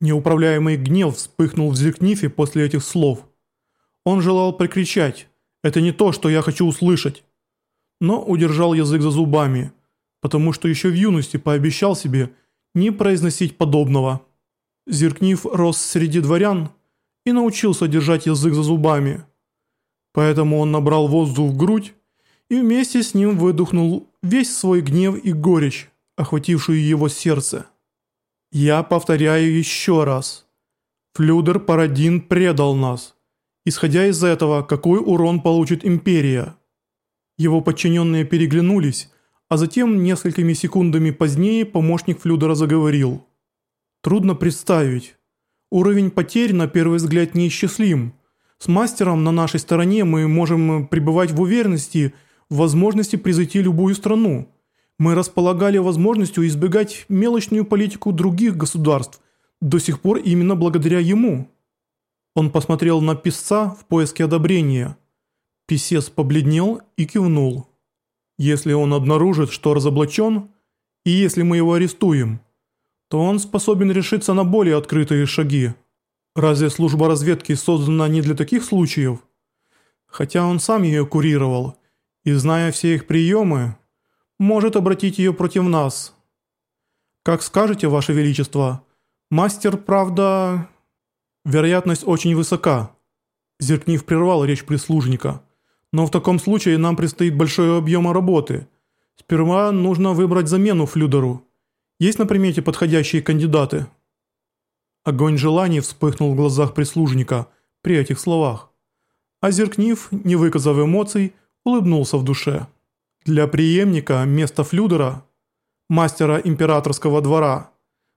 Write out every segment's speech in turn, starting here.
Неуправляемый гнев вспыхнул в Зеркнифе после этих слов. Он желал прикричать «Это не то, что я хочу услышать!» Но удержал язык за зубами, потому что еще в юности пообещал себе не произносить подобного. Зеркнив рос среди дворян и научился держать язык за зубами. Поэтому он набрал воздух в грудь и вместе с ним выдохнул весь свой гнев и горечь, охватившую его сердце. «Я повторяю еще раз. Флюдер Парадин предал нас. Исходя из этого, какой урон получит Империя?» Его подчиненные переглянулись, а затем несколькими секундами позднее помощник Флюдера заговорил. «Трудно представить. Уровень потерь на первый взгляд неисчислим. С мастером на нашей стороне мы можем пребывать в уверенности в возможности превзойти любую страну. Мы располагали возможностью избегать мелочную политику других государств, до сих пор именно благодаря ему». Он посмотрел на писца в поиске одобрения. Писец побледнел и кивнул. «Если он обнаружит, что разоблачен, и если мы его арестуем, то он способен решиться на более открытые шаги. Разве служба разведки создана не для таких случаев? Хотя он сам ее курировал, и, зная все их приемы, может обратить ее против нас. Как скажете, Ваше Величество, мастер, правда... Вероятность очень высока. Зеркнив прервал речь прислужника. Но в таком случае нам предстоит большой объем работы. Сперва нужно выбрать замену Флюдеру. Есть на примете подходящие кандидаты?» Огонь желаний вспыхнул в глазах прислужника при этих словах. А Зеркнив, не выказав эмоций, улыбнулся в душе. Для преемника место Флюдера, мастера императорского двора,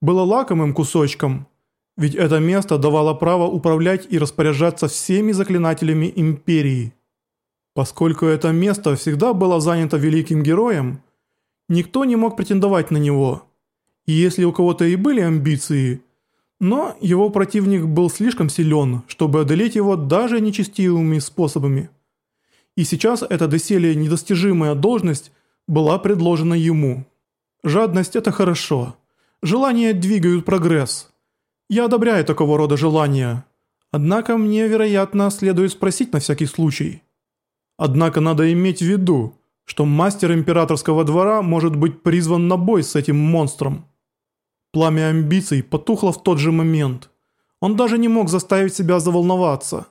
было лакомым кусочком, ведь это место давало право управлять и распоряжаться всеми заклинателями империи. Поскольку это место всегда было занято великим героем, никто не мог претендовать на него – и если у кого-то и были амбиции, но его противник был слишком силен, чтобы одолеть его даже нечестивыми способами. И сейчас эта доселе недостижимая должность была предложена ему. Жадность – это хорошо. Желания двигают прогресс. Я одобряю такого рода желания. Однако мне, вероятно, следует спросить на всякий случай. Однако надо иметь в виду, что мастер императорского двора может быть призван на бой с этим монстром. Пламя амбиций потухло в тот же момент. Он даже не мог заставить себя заволноваться.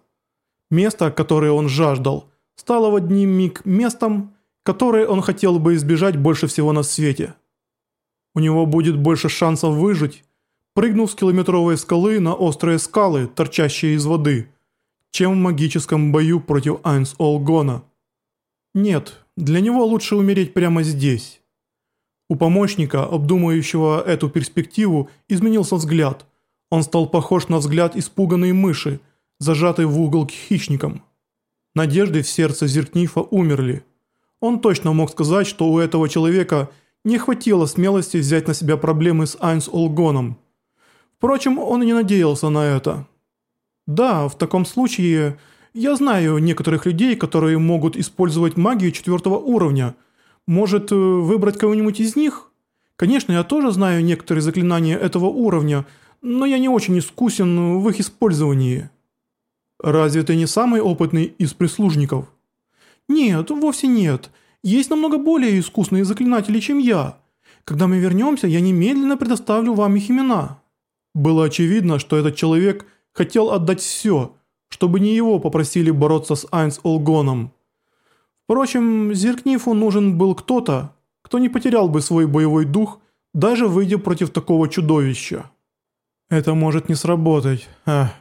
Место, которое он жаждал, стало в одни миг местом, которое он хотел бы избежать больше всего на свете. У него будет больше шансов выжить, прыгнув с километровой скалы на острые скалы, торчащие из воды, чем в магическом бою против Айнс Олгона. Нет, для него лучше умереть прямо здесь. У помощника, обдумывающего эту перспективу, изменился взгляд. Он стал похож на взгляд испуганной мыши, зажатой в угол к хищникам. Надежды в сердце Зеркнифа умерли. Он точно мог сказать, что у этого человека не хватило смелости взять на себя проблемы с Айнс Олгоном. Впрочем, он и не надеялся на это. Да, в таком случае я знаю некоторых людей, которые могут использовать магию четвертого уровня – может, э, выбрать кого-нибудь из них? Конечно, я тоже знаю некоторые заклинания этого уровня, но я не очень искусен в их использовании. Разве ты не самый опытный из прислужников? Нет, вовсе нет. Есть намного более искусные заклинатели, чем я. Когда мы вернемся, я немедленно предоставлю вам их имена. Было очевидно, что этот человек хотел отдать все, чтобы не его попросили бороться с Айнс Олгоном. Впрочем, Зеркнифу нужен был кто-то, кто не потерял бы свой боевой дух, даже выйдя против такого чудовища. Это может не сработать. Ах.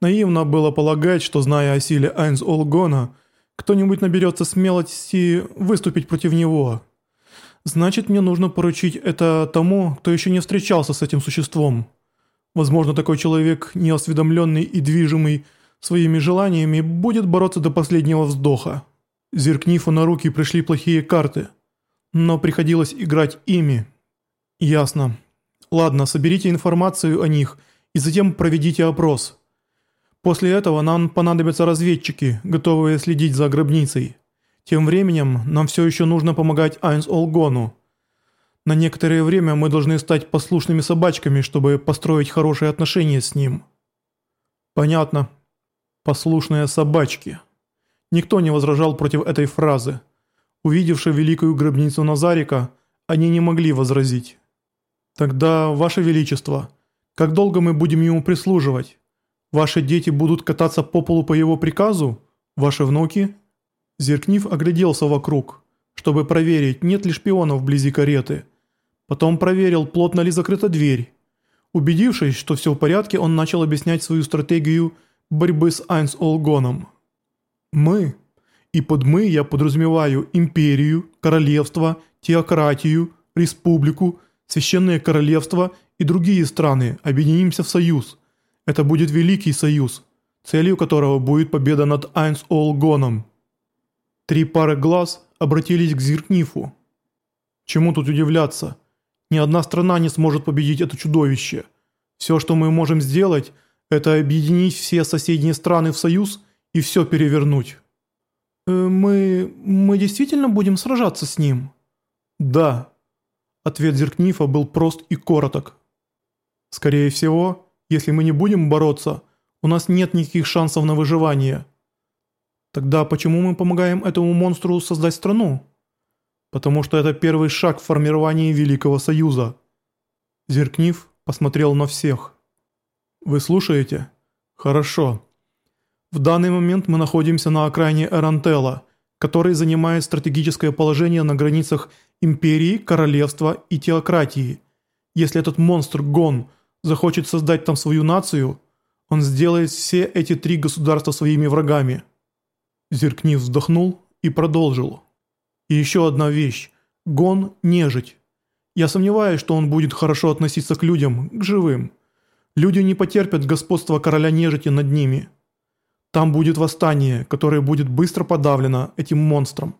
Наивно было полагать, что, зная о силе Айнс Олгона, кто-нибудь наберется смелости выступить против него. Значит, мне нужно поручить это тому, кто еще не встречался с этим существом. Возможно, такой человек, неосведомленный и движимый своими желаниями, будет бороться до последнего вздоха. Зеркнифу на руки пришли плохие карты, но приходилось играть ими. Ясно. Ладно, соберите информацию о них и затем проведите опрос. После этого нам понадобятся разведчики, готовые следить за гробницей. Тем временем нам все еще нужно помогать Айнс Олгону. На некоторое время мы должны стать послушными собачками, чтобы построить хорошие отношения с ним. Понятно. Послушные собачки. Никто не возражал против этой фразы. Увидевши великую гробницу Назарика, они не могли возразить. Тогда, Ваше Величество, как долго мы будем ему прислуживать? Ваши дети будут кататься по полу по его приказу? Ваши внуки? Зеркнив огляделся вокруг, чтобы проверить, нет ли шпионов вблизи кареты. Потом проверил, плотно ли закрыта дверь. Убедившись, что все в порядке, он начал объяснять свою стратегию борьбы с Айнс Олгоном. «Мы, и под «мы» я подразумеваю империю, королевство, теократию, республику, священное королевство и другие страны, объединимся в союз. Это будет великий союз, целью которого будет победа над Айнс Олгоном». Три пары глаз обратились к Зиркнифу. Чему тут удивляться? Ни одна страна не сможет победить это чудовище. Все, что мы можем сделать, это объединить все соседние страны в союз и все перевернуть. Э, мы... мы действительно будем сражаться с ним? Да. Ответ Зеркнифа был прост и короток. Скорее всего, если мы не будем бороться, у нас нет никаких шансов на выживание. Тогда почему мы помогаем этому монстру создать страну? Потому что это первый шаг в формировании Великого Союза. Зеркнив посмотрел на всех. Вы слушаете? Хорошо. В данный момент мы находимся на окраине Эрантела, который занимает стратегическое положение на границах империи, королевства и теократии. Если этот монстр Гон захочет создать там свою нацию, он сделает все эти три государства своими врагами. Зеркнив вздохнул и продолжил. И еще одна вещь. Гон – нежить. Я сомневаюсь, что он будет хорошо относиться к людям, к живым. Люди не потерпят господства короля нежити над ними. Там будет восстание, которое будет быстро подавлено этим монстром.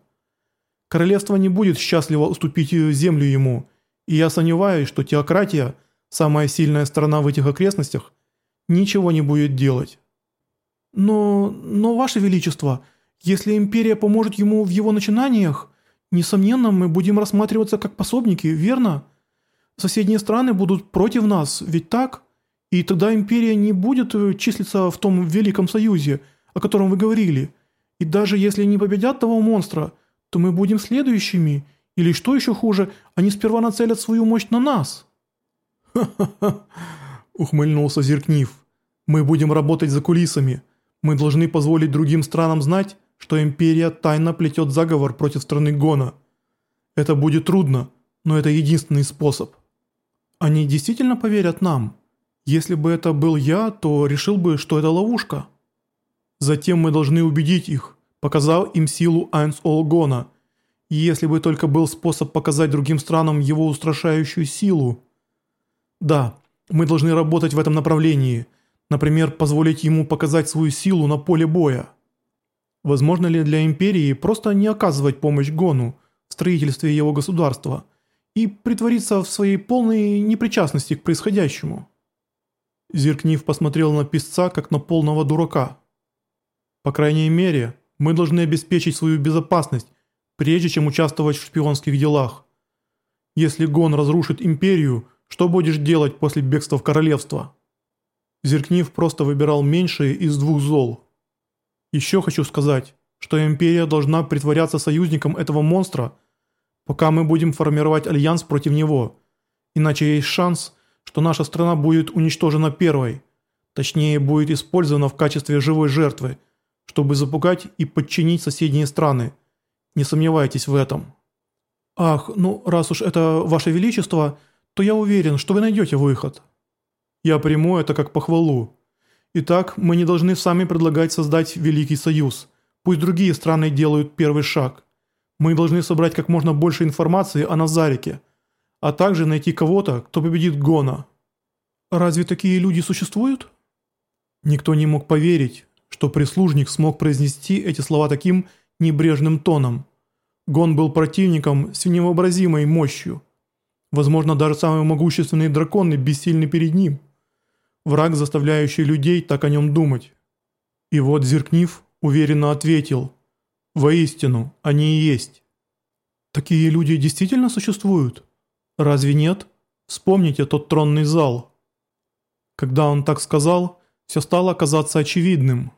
Королевство не будет счастливо уступить землю ему, и я сомневаюсь, что теократия, самая сильная сторона в этих окрестностях, ничего не будет делать. Но, но, Ваше Величество, если империя поможет ему в его начинаниях, несомненно, мы будем рассматриваться как пособники, верно? Соседние страны будут против нас, ведь так? И тогда империя не будет э, числиться в том Великом Союзе, о котором вы говорили. И даже если не победят того монстра, то мы будем следующими. Или что еще хуже, они сперва нацелят свою мощь на нас. «Ха-ха-ха», ухмыльнулся Зеркнив. «Мы будем работать за кулисами. Мы должны позволить другим странам знать, что империя тайно плетет заговор против страны Гона. Это будет трудно, но это единственный способ. Они действительно поверят нам?» Если бы это был я, то решил бы, что это ловушка. Затем мы должны убедить их, показав им силу Айнс Олгона. И если бы только был способ показать другим странам его устрашающую силу. Да, мы должны работать в этом направлении. Например, позволить ему показать свою силу на поле боя. Возможно ли для Империи просто не оказывать помощь Гону в строительстве его государства и притвориться в своей полной непричастности к происходящему? Зеркнив посмотрел на писца, как на полного дурака. «По крайней мере, мы должны обеспечить свою безопасность, прежде чем участвовать в шпионских делах. Если Гон разрушит империю, что будешь делать после бегства в королевство?» Зеркнив просто выбирал меньшее из двух зол. «Еще хочу сказать, что империя должна притворяться союзником этого монстра, пока мы будем формировать альянс против него, иначе есть шанс – что наша страна будет уничтожена первой, точнее будет использована в качестве живой жертвы, чтобы запугать и подчинить соседние страны. Не сомневайтесь в этом. Ах, ну раз уж это ваше величество, то я уверен, что вы найдете выход. Я приму это как похвалу. Итак, мы не должны сами предлагать создать Великий Союз. Пусть другие страны делают первый шаг. Мы должны собрать как можно больше информации о Назарике – а также найти кого-то, кто победит Гона. Разве такие люди существуют? Никто не мог поверить, что прислужник смог произнести эти слова таким небрежным тоном. Гон был противником с невообразимой мощью. Возможно, даже самые могущественные драконы бессильны перед ним. Враг, заставляющий людей так о нем думать. И вот Зеркнив уверенно ответил. «Воистину, они и есть». «Такие люди действительно существуют?» Разве нет? Вспомните тот тронный зал. Когда он так сказал, все стало казаться очевидным.